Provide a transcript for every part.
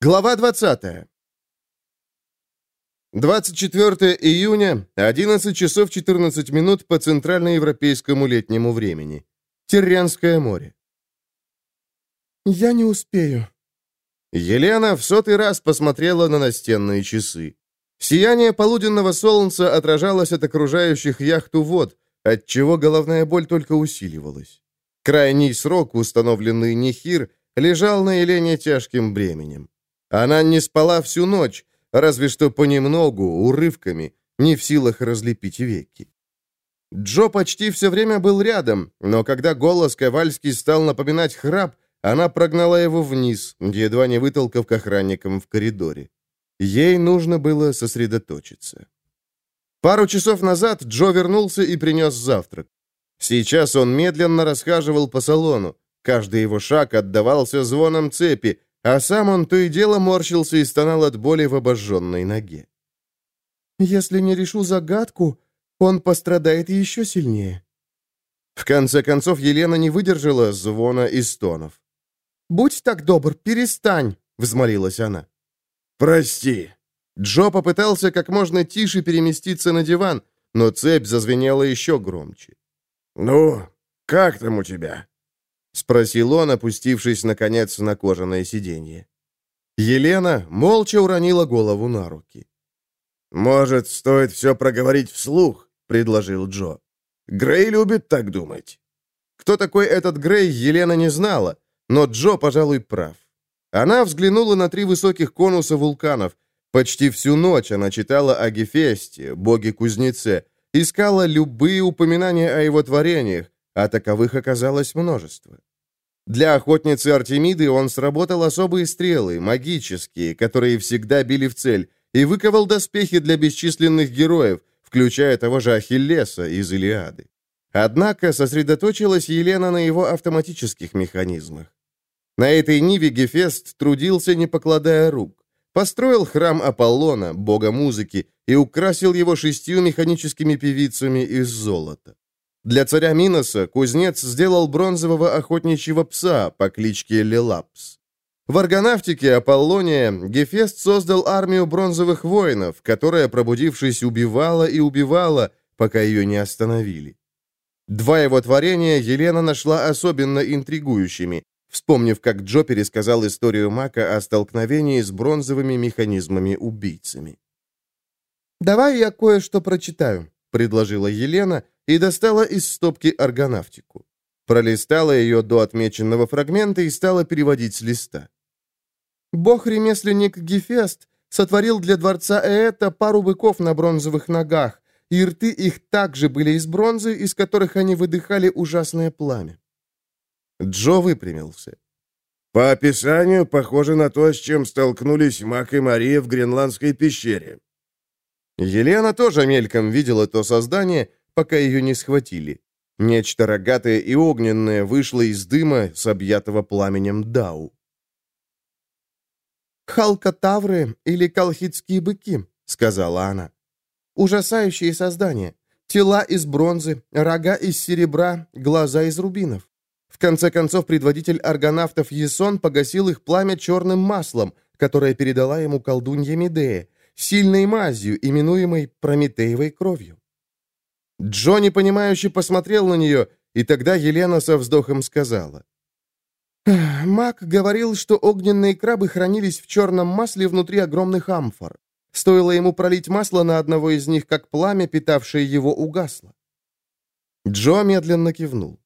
Глава 20. 24 июня, 11 часов 14 минут по центральноевропейскому летнему времени. Терренское море. «Я не успею». Елена в сотый раз посмотрела на настенные часы. Сияние полуденного солнца отражалось от окружающих яхту вод, отчего головная боль только усиливалась. Крайний срок, установленный Нехир, лежал на Елене тяжким бременем. Она не спала всю ночь, разве что понемногу, урывками, не в силах разлепить веки. Джо почти все время был рядом, но когда голос Ковальский стал напоминать храп, она прогнала его вниз, едва не вытолкав к охранникам в коридоре. Ей нужно было сосредоточиться. Пару часов назад Джо вернулся и принес завтрак. Сейчас он медленно расхаживал по салону. Каждый его шаг отдавался звоном цепи, а сам он то и дело морщился и стонал от боли в обожженной ноге. «Если не решу загадку, он пострадает еще сильнее». В конце концов, Елена не выдержала звона и стонов. «Будь так добр, перестань!» — взмолилась она. «Прости». Джо попытался как можно тише переместиться на диван, но цепь зазвенела еще громче. «Ну, как там у тебя?» — спросил он, опустившись, наконец, на кожаное сиденье. Елена молча уронила голову на руки. «Может, стоит все проговорить вслух?» — предложил Джо. «Грей любит так думать». Кто такой этот Грей, Елена не знала, но Джо, пожалуй, прав. Она взглянула на три высоких конуса вулканов. Почти всю ночь она читала о Гефесте, боге-кузнеце, искала любые упоминания о его творениях, а таковых оказалось множество. Для охотницы Артемиды он сработал особые стрелы, магические, которые всегда били в цель, и выковал доспехи для бесчисленных героев, включая того же Ахиллеса из Илиады. Однако сосредоточилась Елена на его автоматических механизмах. На этой ниве Гефест трудился, не покладая рук. Построил храм Аполлона, бога музыки, и украсил его шестью механическими певицами из золота. Для царя Миноса кузнец сделал бронзового охотничьего пса по кличке Лелапс. В аргонавтике Аполлония Гефест создал армию бронзовых воинов, которая, пробудившись, убивала и убивала, пока ее не остановили. Два его творения Елена нашла особенно интригующими, вспомнив, как Джо пересказал историю Мака о столкновении с бронзовыми механизмами-убийцами. «Давай я кое-что прочитаю», — предложила Елена, — и достала из стопки аргонавтику. Пролистала ее до отмеченного фрагмента и стала переводить с листа. Бог-ремесленник Гефест сотворил для дворца Ээта пару быков на бронзовых ногах, и рты их также были из бронзы, из которых они выдыхали ужасное пламя. Джо выпрямился. По описанию, похоже на то, с чем столкнулись Мак и Мария в Гренландской пещере. Елена тоже мельком видела то создание, пока ее не схватили. Нечто рогатое и огненное вышло из дыма с объятого пламенем Дау. «Халкотавры или колхидские быки», — сказала она. «Ужасающие создания. Тела из бронзы, рога из серебра, глаза из рубинов. В конце концов, предводитель аргонавтов Есон погасил их пламя черным маслом, которое передала ему колдунья Медея, сильной мазью, именуемой Прометеевой кровью. Джонни, понимающе посмотрел на нее, и тогда Елена со вздохом сказала. «Мак говорил, что огненные крабы хранились в черном масле внутри огромных амфор. Стоило ему пролить масло на одного из них, как пламя, питавшее его, угасло». Джо медленно кивнул.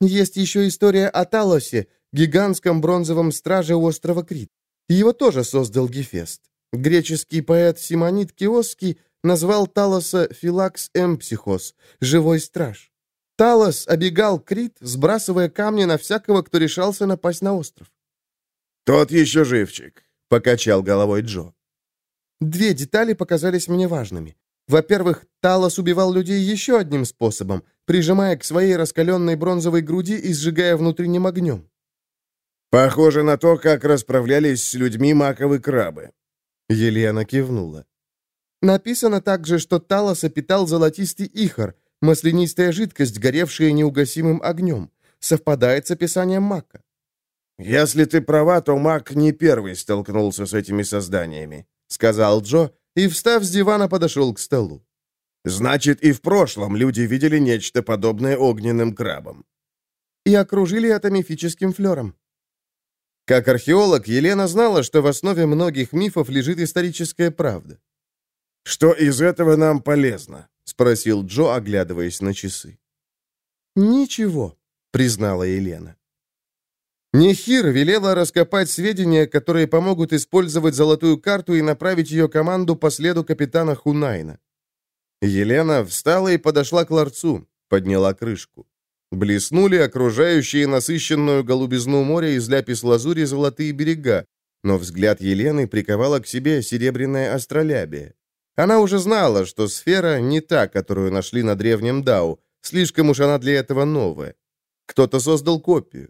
«Есть еще история о Талосе, гигантском бронзовом страже острова Крит. Его тоже создал Гефест. Греческий поэт Симонит Киосский назвал Талоса Филакс Эмпсихос, живой страж. Талос обегал Крит, сбрасывая камни на всякого, кто решался напасть на остров. «Тот еще живчик», — покачал головой Джо. Две детали показались мне важными. Во-первых, Талос убивал людей еще одним способом, прижимая к своей раскаленной бронзовой груди и сжигая внутренним огнем. «Похоже на то, как расправлялись с людьми маковы крабы». Елена кивнула. Написано также, что Талоса питал золотистый ихор, маслянистая жидкость, горевшая неугасимым огнем. Совпадает с описанием Мака. «Если ты права, то маг не первый столкнулся с этими созданиями», — сказал Джо, и, встав с дивана, подошел к столу. «Значит, и в прошлом люди видели нечто подобное огненным крабам». «И окружили это мифическим флером». Как археолог, Елена знала, что в основе многих мифов лежит историческая правда. «Что из этого нам полезно?» — спросил Джо, оглядываясь на часы. «Ничего», — признала Елена. Нехир велела раскопать сведения, которые помогут использовать золотую карту и направить ее команду по следу капитана Хунайна. Елена встала и подошла к ларцу, подняла крышку. Блеснули окружающие насыщенную голубизну моря из ляпис-лазури золотые берега, но взгляд Елены приковала к себе серебряная астролябия. Она уже знала, что сфера не та, которую нашли на древнем Дау, слишком уж она для этого новая. Кто-то создал копию.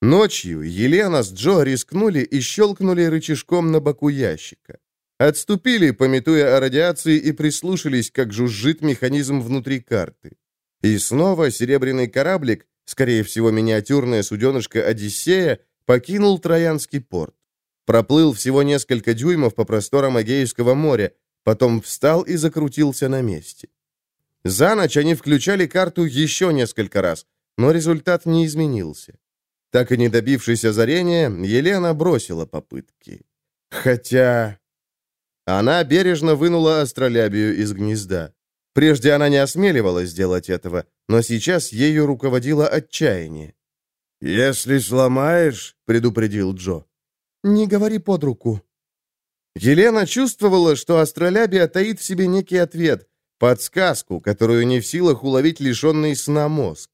Ночью Елена с Джо рискнули и щелкнули рычажком на боку ящика. Отступили, пометуя о радиации, и прислушались, как жужжит механизм внутри карты. И снова серебряный кораблик, скорее всего, миниатюрная суденышко «Одиссея», покинул Троянский порт. Проплыл всего несколько дюймов по просторам Эгейского моря, потом встал и закрутился на месте. За ночь они включали карту еще несколько раз, но результат не изменился. Так и не добившись озарения, Елена бросила попытки. Хотя... Она бережно вынула астролябию из гнезда. Прежде она не осмеливалась сделать этого, но сейчас ею руководило отчаяние. «Если сломаешь», — предупредил Джо. «Не говори под руку». Елена чувствовала, что астролябия таит в себе некий ответ, подсказку, которую не в силах уловить лишенный сна мозг.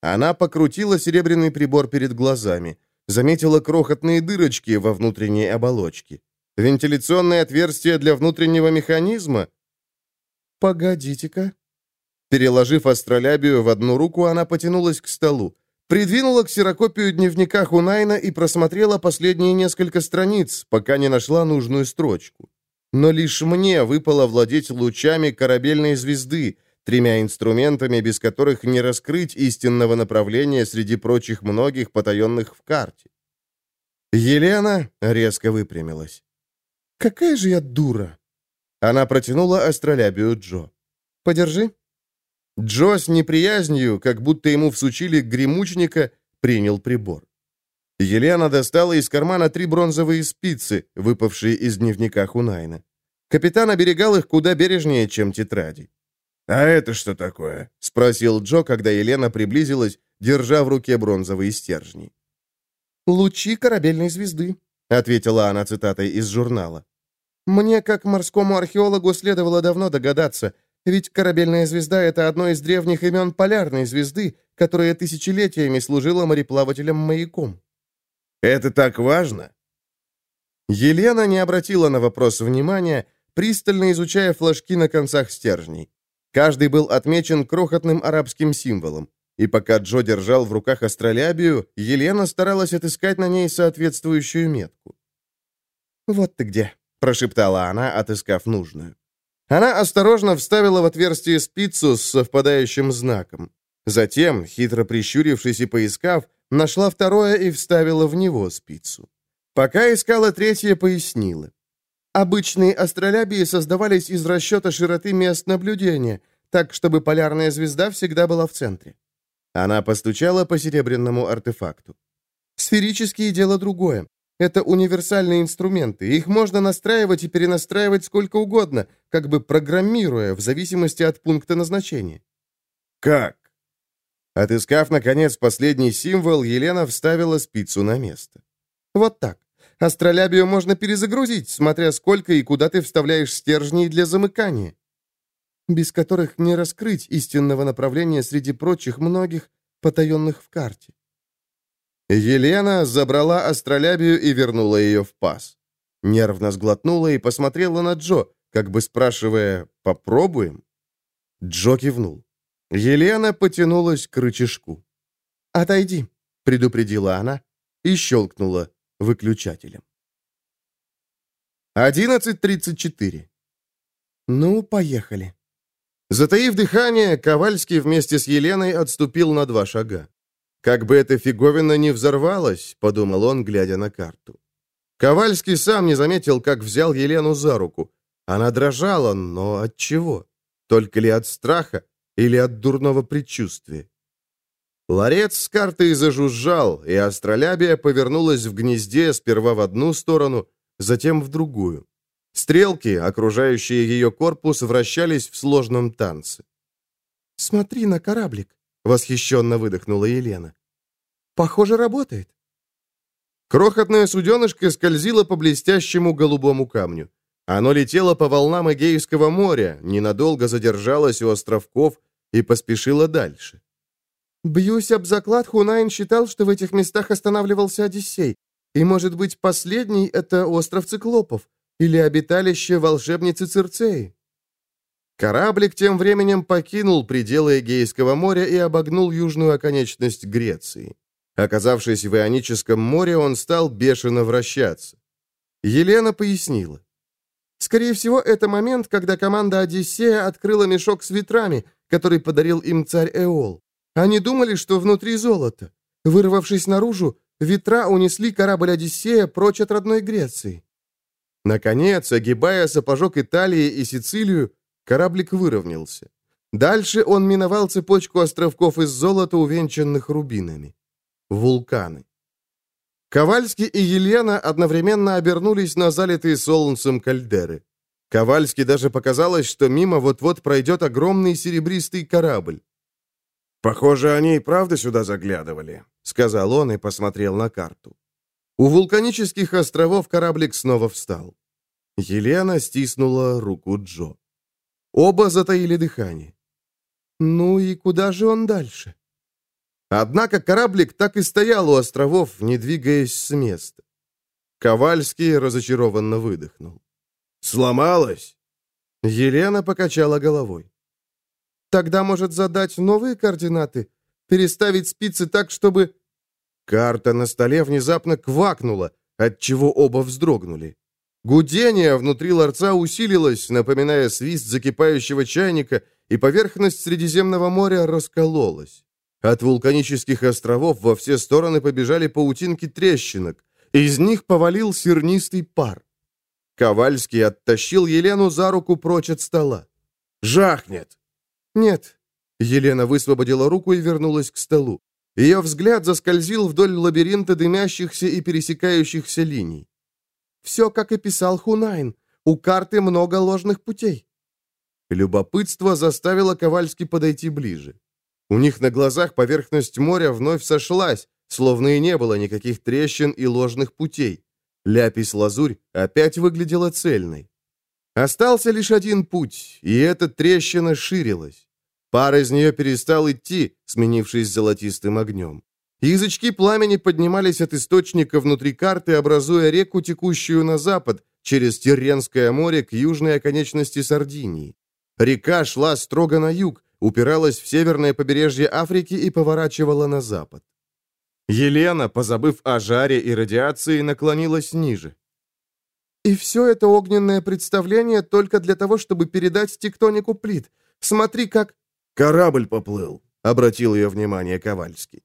Она покрутила серебряный прибор перед глазами, заметила крохотные дырочки во внутренней оболочке. Вентиляционное отверстие для внутреннего механизма? «Погодите-ка». Переложив астролябию в одну руку, она потянулась к столу, придвинула ксерокопию дневника Хунайна и просмотрела последние несколько страниц, пока не нашла нужную строчку. Но лишь мне выпало владеть лучами корабельной звезды, тремя инструментами, без которых не раскрыть истинного направления среди прочих многих потаенных в карте. Елена резко выпрямилась. «Какая же я дура!» Она протянула астролябию Джо. «Подержи». Джо с неприязнью, как будто ему всучили гремучника, принял прибор. Елена достала из кармана три бронзовые спицы, выпавшие из дневника Хунайна. Капитан оберегал их куда бережнее, чем тетради. «А это что такое?» — спросил Джо, когда Елена приблизилась, держа в руке бронзовые стержни. «Лучи корабельной звезды», — ответила она цитатой из журнала. «Мне, как морскому археологу, следовало давно догадаться, ведь корабельная звезда — это одно из древних имен полярной звезды, которая тысячелетиями служила мореплавателям-маяком». «Это так важно?» Елена не обратила на вопрос внимания, пристально изучая флажки на концах стержней. Каждый был отмечен крохотным арабским символом. И пока Джо держал в руках астролябию, Елена старалась отыскать на ней соответствующую метку. «Вот ты где», — прошептала она, отыскав нужную. Она осторожно вставила в отверстие спицу с совпадающим знаком. Затем, хитро прищурившись и поискав, нашла второе и вставила в него спицу. Пока искала третье, пояснила. Обычные астролябии создавались из расчета широты мест наблюдения, так, чтобы полярная звезда всегда была в центре. Она постучала по серебряному артефакту. Сферические дело другое. Это универсальные инструменты. Их можно настраивать и перенастраивать сколько угодно, как бы программируя, в зависимости от пункта назначения. Как? Отыскав, наконец, последний символ, Елена вставила спицу на место. Вот так. Астролябию можно перезагрузить, смотря сколько и куда ты вставляешь стержней для замыкания, без которых не раскрыть истинного направления среди прочих многих, потаенных в карте. Елена забрала астролябию и вернула ее в паз. Нервно сглотнула и посмотрела на Джо, как бы спрашивая «Попробуем?». Джо кивнул. Елена потянулась к рычажку. «Отойди», — предупредила она и щелкнула выключателем. 11.34. «Ну, поехали». Затаив дыхание, Ковальский вместе с Еленой отступил на два шага. Как бы эта фиговина не взорвалась, подумал он, глядя на карту. Ковальский сам не заметил, как взял Елену за руку. Она дрожала, но от чего? Только ли от страха или от дурного предчувствия? Ларец с картой зажужжал, и астролябия повернулась в гнезде сперва в одну сторону, затем в другую. Стрелки, окружающие ее корпус, вращались в сложном танце. «Смотри на кораблик», — восхищенно выдохнула Елена. «Похоже, работает». Крохотное суденышко скользило по блестящему голубому камню. Оно летело по волнам Эгейского моря, ненадолго задержалось у островков и поспешило дальше. «Бьюсь об заклад, Хунайн считал, что в этих местах останавливался Одиссей, и, может быть, последний — это остров Циклопов или обиталище волшебницы Цирцеи». Кораблик тем временем покинул пределы Эгейского моря и обогнул южную оконечность Греции. Оказавшись в Ионическом море, он стал бешено вращаться. Елена пояснила. Скорее всего, это момент, когда команда Одиссея открыла мешок с ветрами, который подарил им царь Эол. Они думали, что внутри золото. Вырвавшись наружу, ветра унесли корабль Одиссея прочь от родной Греции. Наконец, огибая сапожок Италии и Сицилию, Кораблик выровнялся. Дальше он миновал цепочку островков из золота, увенчанных рубинами. Вулканы. Ковальский и Елена одновременно обернулись на залитые солнцем кальдеры. Ковальский даже показалось, что мимо вот-вот пройдет огромный серебристый корабль. «Похоже, они и правда сюда заглядывали», — сказал он и посмотрел на карту. У вулканических островов кораблик снова встал. Елена стиснула руку Джо. Оба затаили дыхание. «Ну и куда же он дальше?» Однако кораблик так и стоял у островов, не двигаясь с места. Ковальский разочарованно выдохнул. «Сломалось?» Елена покачала головой. «Тогда может задать новые координаты? Переставить спицы так, чтобы...» Карта на столе внезапно квакнула, отчего оба вздрогнули. Гудение внутри ларца усилилось, напоминая свист закипающего чайника, и поверхность Средиземного моря раскололась. От вулканических островов во все стороны побежали паутинки трещинок. Из них повалил сернистый пар. Ковальский оттащил Елену за руку прочь от стола. «Жахнет!» «Нет». Елена высвободила руку и вернулась к столу. Ее взгляд заскользил вдоль лабиринта дымящихся и пересекающихся линий. Все, как и писал Хунайн. У карты много ложных путей». Любопытство заставило Ковальский подойти ближе. У них на глазах поверхность моря вновь сошлась, словно и не было никаких трещин и ложных путей. Ляпис-лазурь опять выглядела цельной. Остался лишь один путь, и эта трещина ширилась. Пар из нее перестал идти, сменившись золотистым огнем. Язычки пламени поднимались от источника внутри карты, образуя реку, текущую на запад, через Тирренское море к южной оконечности Сардинии. Река шла строго на юг, упиралась в северное побережье Африки и поворачивала на запад. Елена, позабыв о жаре и радиации, наклонилась ниже. «И все это огненное представление только для того, чтобы передать тектонику плит. Смотри, как...» «Корабль поплыл», — обратил ее внимание Ковальский.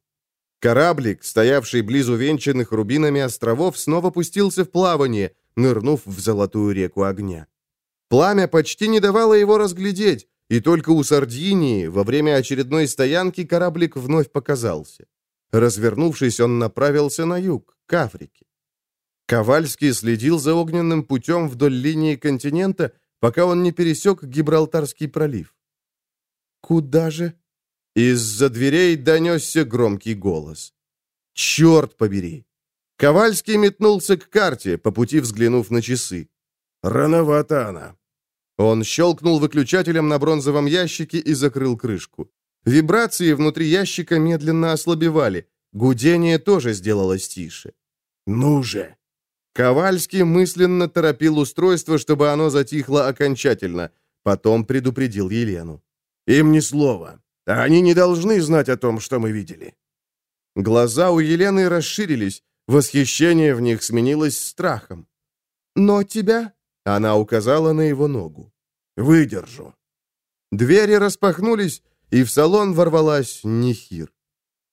Кораблик, стоявший близу венчанных рубинами островов, снова пустился в плавание, нырнув в золотую реку огня. Пламя почти не давало его разглядеть, и только у Сардинии во время очередной стоянки кораблик вновь показался. Развернувшись, он направился на юг, к Африке. Ковальский следил за огненным путем вдоль линии континента, пока он не пересек Гибралтарский пролив. «Куда же?» Из-за дверей донесся громкий голос. «Черт побери!» Ковальский метнулся к карте, по пути взглянув на часы. «Рановато она». Он щелкнул выключателем на бронзовом ящике и закрыл крышку. Вибрации внутри ящика медленно ослабевали. Гудение тоже сделалось тише. «Ну же!» Ковальский мысленно торопил устройство, чтобы оно затихло окончательно. Потом предупредил Елену. «Им ни слова. Они не должны знать о том, что мы видели». Глаза у Елены расширились, восхищение в них сменилось страхом. «Но тебя...» — она указала на его ногу. «Выдержу». Двери распахнулись, и в салон ворвалась Нихир.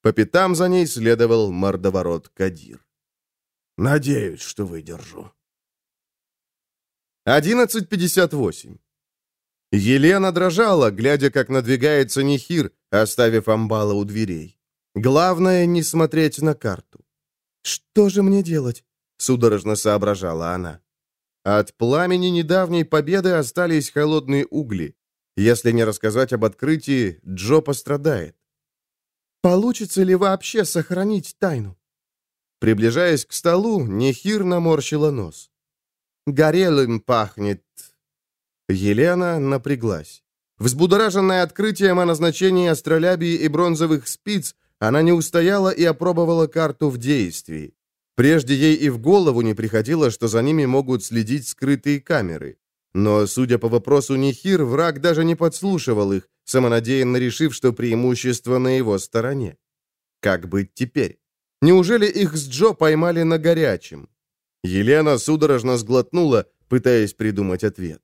По пятам за ней следовал мордоворот Кадир. «Надеюсь, что выдержу». 11.58. Елена дрожала, глядя, как надвигается Нехир, оставив амбала у дверей. Главное — не смотреть на карту. «Что же мне делать?» — судорожно соображала она. От пламени недавней победы остались холодные угли. Если не рассказать об открытии, Джо пострадает. Получится ли вообще сохранить тайну? Приближаясь к столу, Нехир наморщила нос. Горелым пахнет. Елена напряглась. Взбудораженная открытием о назначении астролябии и бронзовых спиц, она не устояла и опробовала карту в действии. Прежде ей и в голову не приходило, что за ними могут следить скрытые камеры. Но, судя по вопросу Нихир, враг даже не подслушивал их, самонадеянно решив, что преимущество на его стороне. Как быть теперь? Неужели их с Джо поймали на горячем? Елена судорожно сглотнула, пытаясь придумать ответ.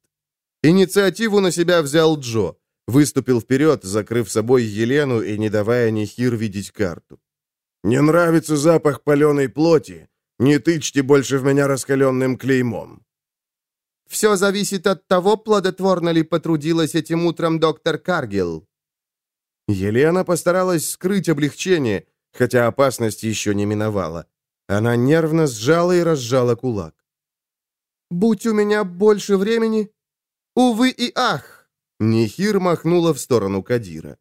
Инициативу на себя взял Джо, выступил вперед, закрыв собой Елену и не давая Нихир видеть карту. «Не нравится запах паленой плоти? Не тычьте больше в меня раскаленным клеймом». «Все зависит от того, плодотворно ли потрудилась этим утром доктор Каргил». Елена постаралась скрыть облегчение, хотя опасность еще не миновала. Она нервно сжала и разжала кулак. «Будь у меня больше времени, Увы и ах!» Нихир махнула в сторону Кадира.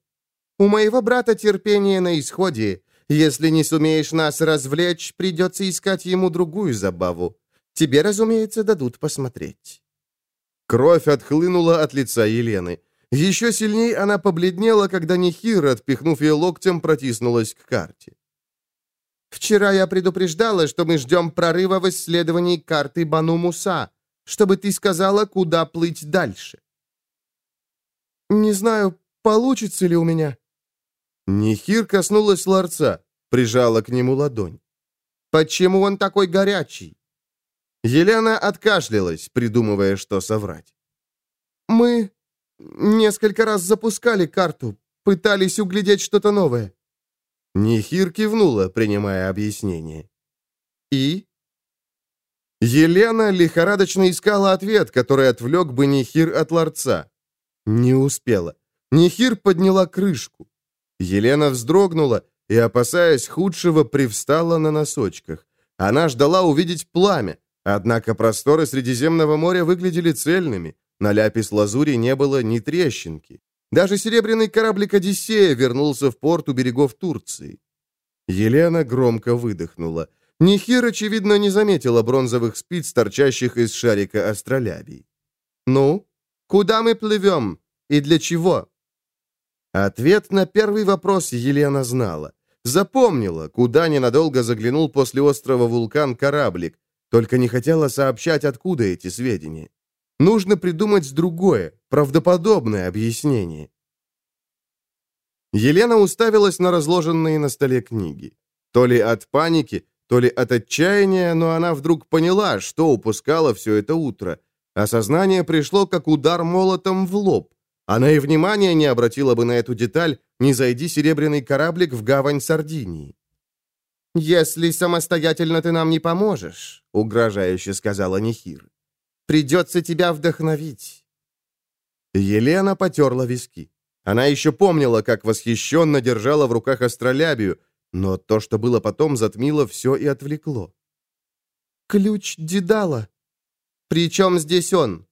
«У моего брата терпение на исходе. Если не сумеешь нас развлечь, придется искать ему другую забаву. Тебе, разумеется, дадут посмотреть». Кровь отхлынула от лица Елены. Еще сильней она побледнела, когда Нихир, отпихнув ее локтем, протиснулась к карте. «Вчера я предупреждала, что мы ждем прорыва в исследовании карты Бану Муса чтобы ты сказала, куда плыть дальше. Не знаю, получится ли у меня. Нихир коснулась ларца, прижала к нему ладонь. Почему он такой горячий? Елена откашлялась, придумывая, что соврать. Мы несколько раз запускали карту, пытались углядеть что-то новое. Нихир кивнула, принимая объяснение. И? Елена лихорадочно искала ответ, который отвлек бы Нихир от ларца. Не успела. Нихир подняла крышку. Елена вздрогнула и, опасаясь худшего, привстала на носочках. Она ждала увидеть пламя, однако просторы Средиземного моря выглядели цельными. На ляпис-лазури не было ни трещинки. Даже серебряный кораблик «Одиссея» вернулся в порт у берегов Турции. Елена громко выдохнула. Нихир, очевидно, не заметила бронзовых спиц, торчащих из шарика астролябий. «Ну, куда мы плывем? И для чего?» Ответ на первый вопрос Елена знала. Запомнила, куда ненадолго заглянул после острова Вулкан кораблик, только не хотела сообщать, откуда эти сведения. Нужно придумать другое, правдоподобное объяснение. Елена уставилась на разложенные на столе книги. То ли от паники, то ли от отчаяния, но она вдруг поняла, что упускала все это утро. Осознание пришло, как удар молотом в лоб. Она и внимания не обратила бы на эту деталь, не зайди серебряный кораблик в гавань Сардинии. «Если самостоятельно ты нам не поможешь», — угрожающе сказала Нехир, — «придется тебя вдохновить». Елена потерла виски. Она еще помнила, как восхищенно держала в руках астролябию, но то, что было потом, затмило все и отвлекло. «Ключ Дедала. Причем здесь он?»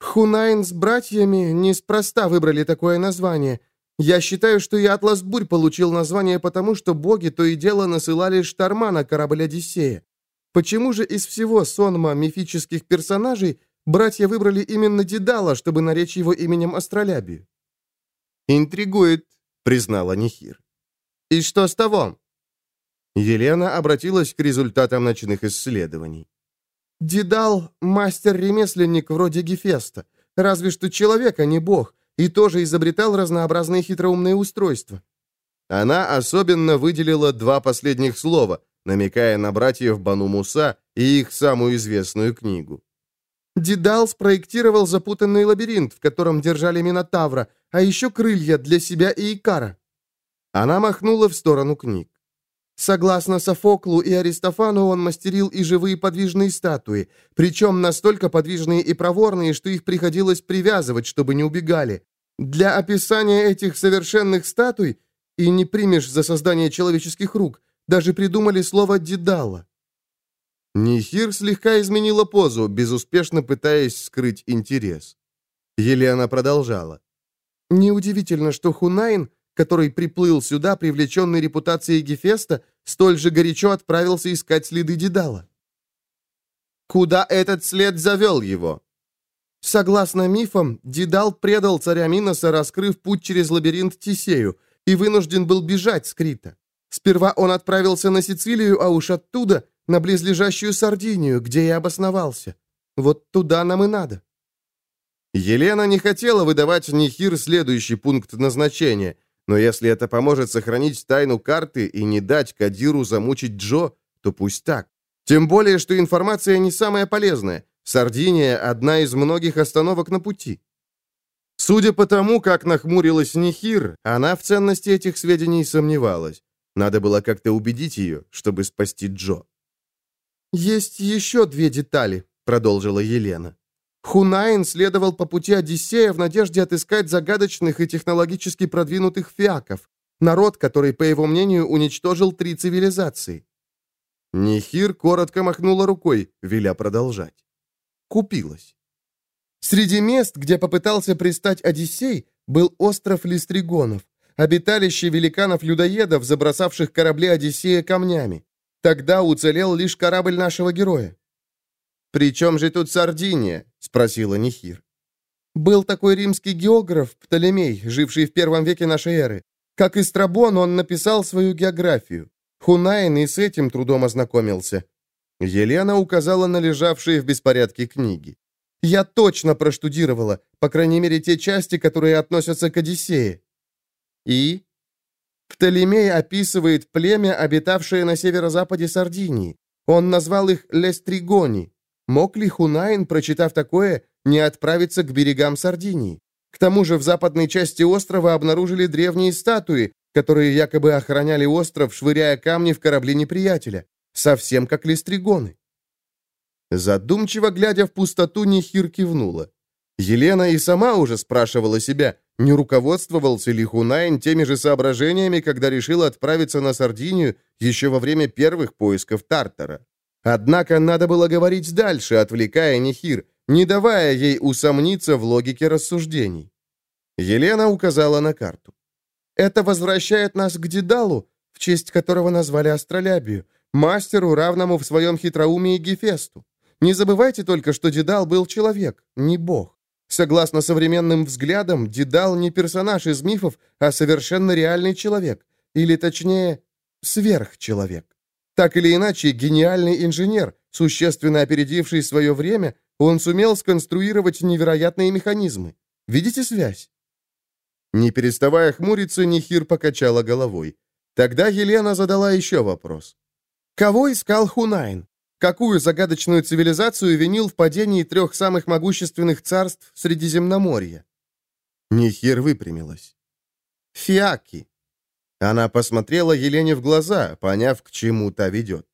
«Хунайн с братьями неспроста выбрали такое название. Я считаю, что и Атлас Бурь получил название потому, что боги то и дело насылали шторма на корабль Одиссея. Почему же из всего сонма мифических персонажей братья выбрали именно Дедала, чтобы наречь его именем Астролябию?» «Интригует», — признала Нихир. И что с того?» Елена обратилась к результатам ночных исследований. «Дедал — мастер-ремесленник вроде Гефеста, разве что человек, а не бог, и тоже изобретал разнообразные хитроумные устройства». Она особенно выделила два последних слова, намекая на братьев Бану Муса и их самую известную книгу. Дедал спроектировал запутанный лабиринт, в котором держали Минотавра, а еще крылья для себя и Икара. Она махнула в сторону книг. Согласно Софоклу и Аристофану, он мастерил и живые подвижные статуи, причем настолько подвижные и проворные, что их приходилось привязывать, чтобы не убегали. Для описания этих совершенных статуй, и не примешь за создание человеческих рук, даже придумали слово «дедала». Нихир слегка изменила позу, безуспешно пытаясь скрыть интерес. Елена продолжала. Неудивительно, что Хунайн который приплыл сюда, привлеченный репутацией Гефеста, столь же горячо отправился искать следы Дедала. Куда этот след завел его? Согласно мифам, Дедал предал царя Миноса, раскрыв путь через лабиринт Тисею, и вынужден был бежать с Крита. Сперва он отправился на Сицилию, а уж оттуда на близлежащую Сардинию, где и обосновался. Вот туда нам и надо. Елена не хотела выдавать Нихир следующий пункт назначения, но если это поможет сохранить тайну карты и не дать Кадиру замучить Джо, то пусть так. Тем более, что информация не самая полезная. Сардиния – одна из многих остановок на пути. Судя по тому, как нахмурилась Нихир, она в ценности этих сведений сомневалась. Надо было как-то убедить ее, чтобы спасти Джо. «Есть еще две детали», — продолжила Елена. Хунаин следовал по пути Одиссея в надежде отыскать загадочных и технологически продвинутых фиаков, народ, который, по его мнению, уничтожил три цивилизации. Нихир коротко махнула рукой, веля продолжать. Купилась. Среди мест, где попытался пристать Одиссей, был остров Листригонов, обиталище великанов-людоедов, забросавших корабли Одиссея камнями. Тогда уцелел лишь корабль нашего героя. «При же тут Сардиния?» — спросила Нихир. «Был такой римский географ Птолемей, живший в первом веке нашей эры. Как и Страбон, он написал свою географию. Хунаин и с этим трудом ознакомился». Елена указала на лежавшие в беспорядке книги. «Я точно проштудировала, по крайней мере, те части, которые относятся к Одиссее». «И?» Птолемей описывает племя, обитавшее на северо-западе Сардинии. Он назвал их Лестригони. Мог ли Хунайн, прочитав такое, не отправиться к берегам Сардинии? К тому же в западной части острова обнаружили древние статуи, которые якобы охраняли остров, швыряя камни в корабли неприятеля, совсем как листригоны. Задумчиво глядя в пустоту, Нехир кивнула. Елена и сама уже спрашивала себя, не руководствовался ли Хунайн теми же соображениями, когда решил отправиться на Сардинию еще во время первых поисков Тартара. Однако надо было говорить дальше, отвлекая Нехир, не давая ей усомниться в логике рассуждений. Елена указала на карту. «Это возвращает нас к Дедалу, в честь которого назвали Астролябию, мастеру, равному в своем хитроумии Гефесту. Не забывайте только, что Дедал был человек, не бог. Согласно современным взглядам, Дедал не персонаж из мифов, а совершенно реальный человек, или точнее, сверхчеловек. Так или иначе, гениальный инженер, существенно опередивший свое время, он сумел сконструировать невероятные механизмы. Видите связь? Не переставая хмуриться, Нихир покачала головой. Тогда Елена задала еще вопрос. Кого искал Хунайн? Какую загадочную цивилизацию винил в падении трех самых могущественных царств Средиземноморья? Нихир выпрямилась. Фиаки. Она посмотрела Елене в глаза, поняв, к чему та ведет.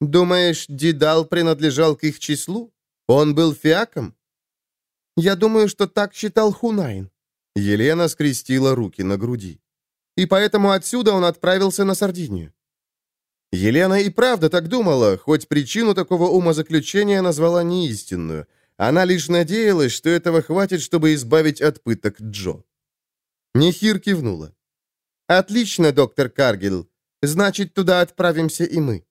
«Думаешь, Дидал принадлежал к их числу? Он был фиаком?» «Я думаю, что так считал Хунайн». Елена скрестила руки на груди. «И поэтому отсюда он отправился на Сардинию». Елена и правда так думала, хоть причину такого умозаключения назвала неистинную. Она лишь надеялась, что этого хватит, чтобы избавить от пыток Джо. Нехир кивнула. «Отлично, доктор Каргил. Значит, туда отправимся и мы».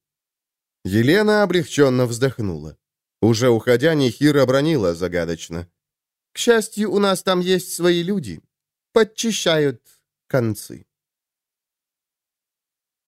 Елена облегченно вздохнула. Уже уходя, Нихир обронила загадочно. «К счастью, у нас там есть свои люди. Подчищают концы».